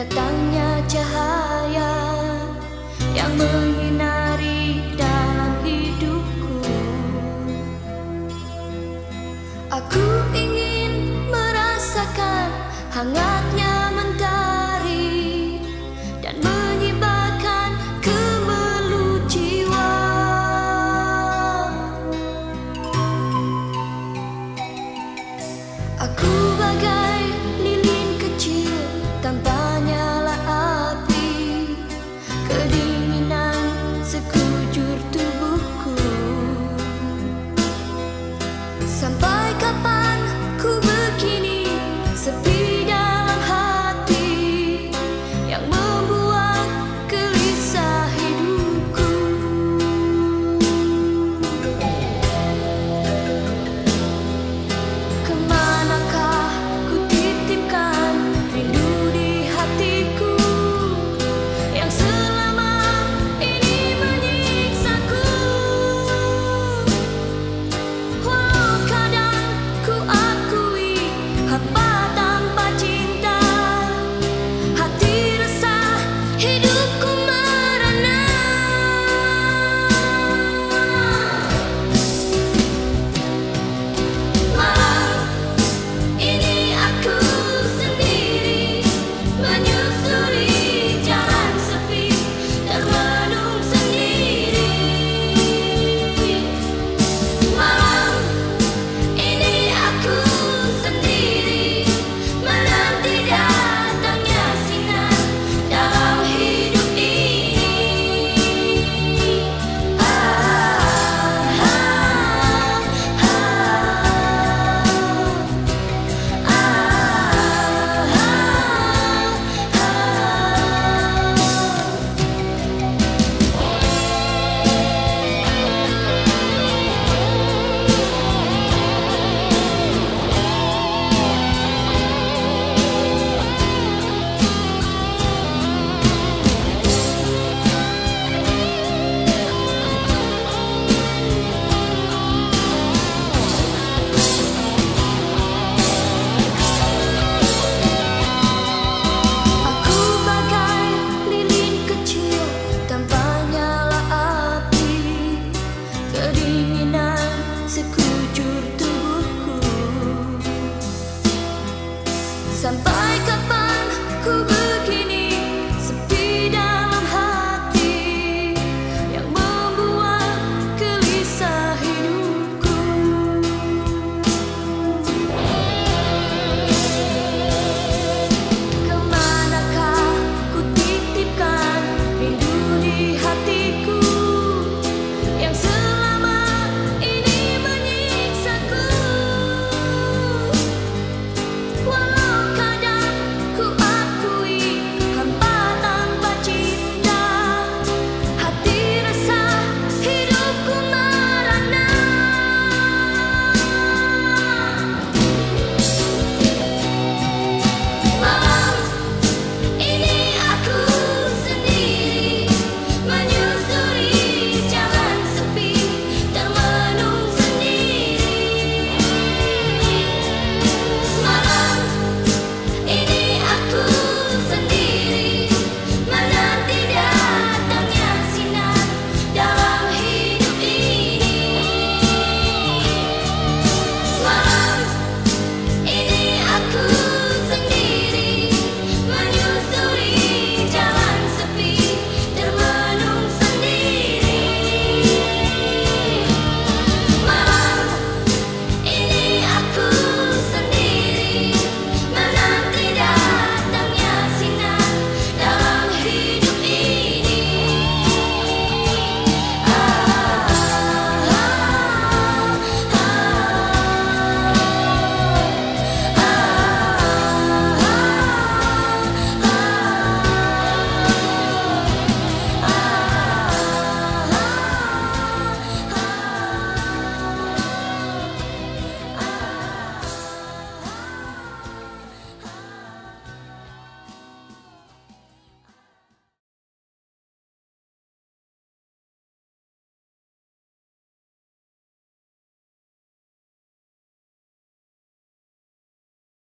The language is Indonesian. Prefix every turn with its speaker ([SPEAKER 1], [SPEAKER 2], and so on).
[SPEAKER 1] datangnya cahaya yang menyinari dalam hidupku. Aku ingin merasakan hangatnya mentah Could